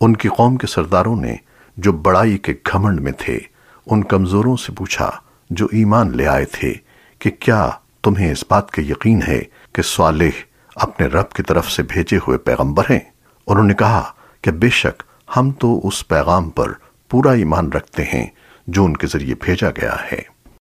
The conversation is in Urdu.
ان کی قوم کے سرداروں نے جو بڑائی کے گھمنڈ میں تھے، ان کمزوروں سے پوچھا جو ایمان لے آئے تھے کہ کیا تمہیں اس بات کے یقین ہے کہ صالح اپنے رب کی طرف سے بھیجے ہوئے پیغمبر ہیں؟ انہوں نے کہا کہ بے شک ہم تو اس پیغام پر پورا ایمان رکھتے ہیں جو ان کے ذریعے بھیجا گیا ہے۔